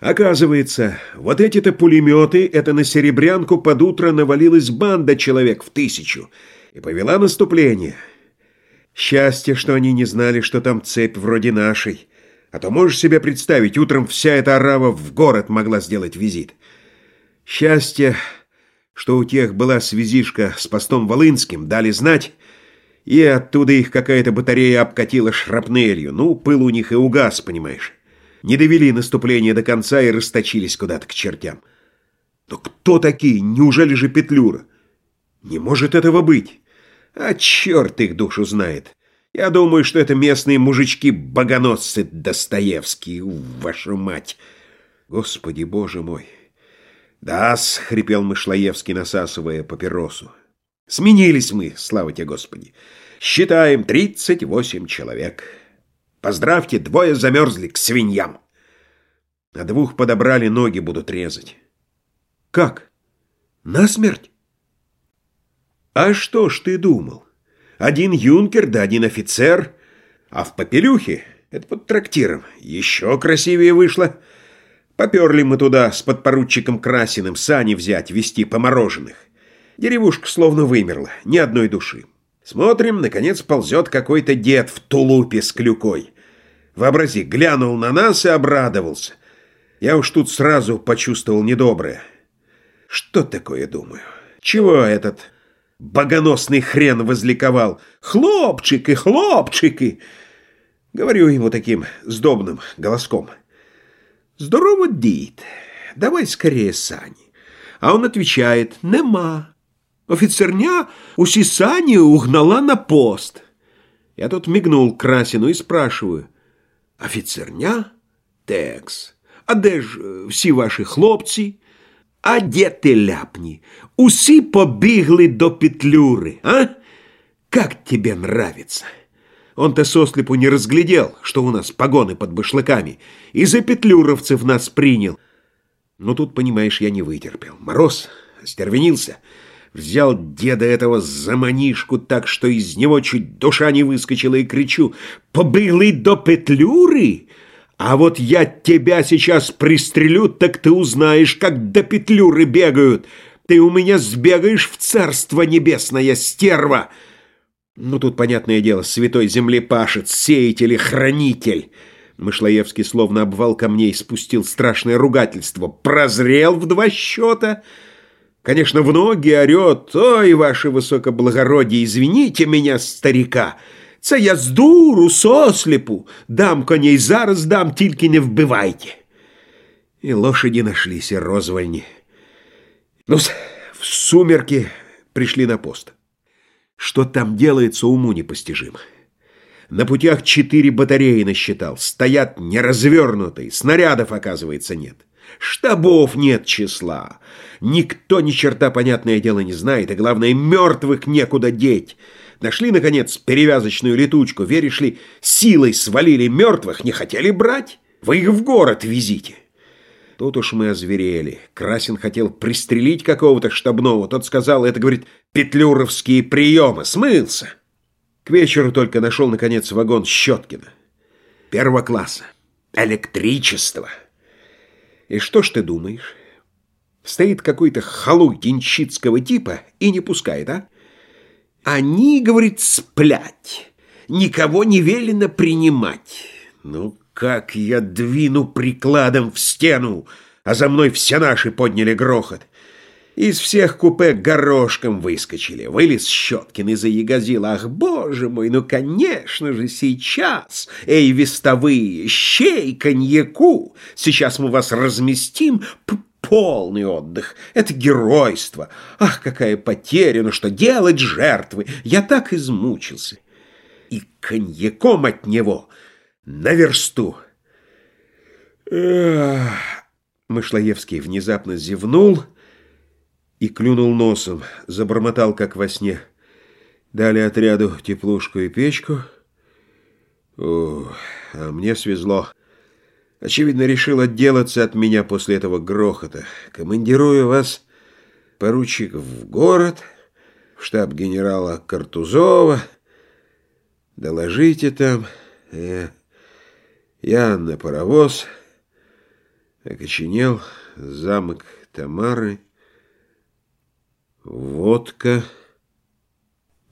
Оказывается, вот эти-то пулеметы, это на Серебрянку под утро навалилась банда человек в тысячу и повела наступление. Счастье, что они не знали, что там цепь вроде нашей. А то можешь себе представить, утром вся эта арава в город могла сделать визит. Счастье, что у тех была связишка с постом Волынским, дали знать, и оттуда их какая-то батарея обкатила шрапнелью. Ну, пыл у них и угас, понимаешь. Не довели наступление до конца и расточились куда-то к чертям. Но кто такие? Неужели же Петлюра? Не может этого быть. А черт их душу знает. Я думаю, что это местные мужички-богоносцы Достоевские, вашу мать. Господи, боже мой. «Да-с», — хрипел Мышлоевский, насасывая папиросу. «Сменились мы, слава тебе, Господи. Считаем тридцать восемь человек. Поздравьте, двое замерзли к свиньям. А двух подобрали, ноги будут резать». «Как? Насмерть?» «А что ж ты думал? Один юнкер да один офицер, а в попелюхе, это под трактиром, еще красивее вышло». Поперли мы туда с подпоручиком Красиным сани взять, вести помороженных. Деревушка словно вымерла, ни одной души. Смотрим, наконец ползет какой-то дед в тулупе с клюкой. Вообрази, глянул на нас и обрадовался. Я уж тут сразу почувствовал недоброе. Что такое, думаю? Чего этот богоносный хрен возликовал? Хлопчики, хлопчики! Говорю ему таким сдобным голоском — Здорово, дід, давай скорее сани. А он отвечает, нема. Офицерня усі сани угнала на пост. Я тут мигнул Красину и спрашиваю, офицерня? Текс. А де ж э, всі ваші хлопці? А де ти ляпні? Усі побігли до Петлюри, а? Как тебе нравится? Он-то сослепу не разглядел, что у нас погоны под башлыками, и за петлюровцев нас принял. Но тут, понимаешь, я не вытерпел. Мороз остервенился, взял деда этого за манишку так, что из него чуть душа не выскочила, и кричу «Побылый до петлюры!» А вот я тебя сейчас пристрелю, так ты узнаешь, как до петлюры бегают. Ты у меня сбегаешь в царство небесное, стерва!» Ну, тут, понятное дело, святой земли пашет, сеятель и хранитель. Мышлоевский словно обвал камней спустил страшное ругательство. Прозрел в два счета. Конечно, в ноги орет. Ой, ваше высокоблагородие, извините меня, старика. Це я з дуру, сослепу. Дам коней зараз дам, тільки не вбивайте. И лошади нашлись, и розвальни. Ну, в сумерки пришли на пост. Что там делается, уму непостижимо. На путях четыре батареи насчитал, стоят неразвернутые, снарядов, оказывается, нет. Штабов нет числа. Никто ни черта, понятное дело, не знает, и, главное, мертвых некуда деть. Нашли, наконец, перевязочную летучку, веришь ли, силой свалили мертвых, не хотели брать. Вы их в город везите. Тут уж мы озверели. Красин хотел пристрелить какого-то штабного. Тот сказал, это, говорит, петлюровские приемы. Смылся. К вечеру только нашел, наконец, вагон Щеткина. Первого класса. Электричество. И что ж ты думаешь? Стоит какой-то халуй денщицкого типа и не пускает, а? Они, говорит, сплять. Никого не велено принимать. Ну, как я двину прикладом в стену, а за мной все наши подняли грохот. Из всех купе горошком выскочили. Вылез Щеткин и заягозил. Ах, боже мой, ну, конечно же, сейчас. Эй, вестовые, щей коньяку. Сейчас мы вас разместим. П Полный отдых. Это геройство. Ах, какая потеря, ну что делать жертвы. Я так измучился. И коньяком от него на версту. Эх. Мышлоевский внезапно зевнул и клюнул носом, забормотал, как во сне. Дали отряду теплушку и печку. О, а мне свезло. Очевидно, решил отделаться от меня после этого грохота. Командирую вас, поручик, в город, в штаб генерала Картузова. Доложите там. Я, я на паровоз. Окоченел замок Тамары, водка.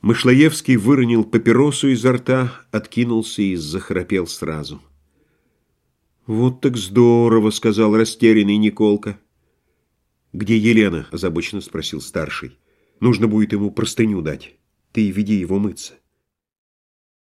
Мышлоевский выронил папиросу изо рта, откинулся и захрапел сразу. «Вот так здорово!» — сказал растерянный Николка. «Где Елена?» — озабоченно спросил старший. «Нужно будет ему простыню дать. Ты веди его мыться».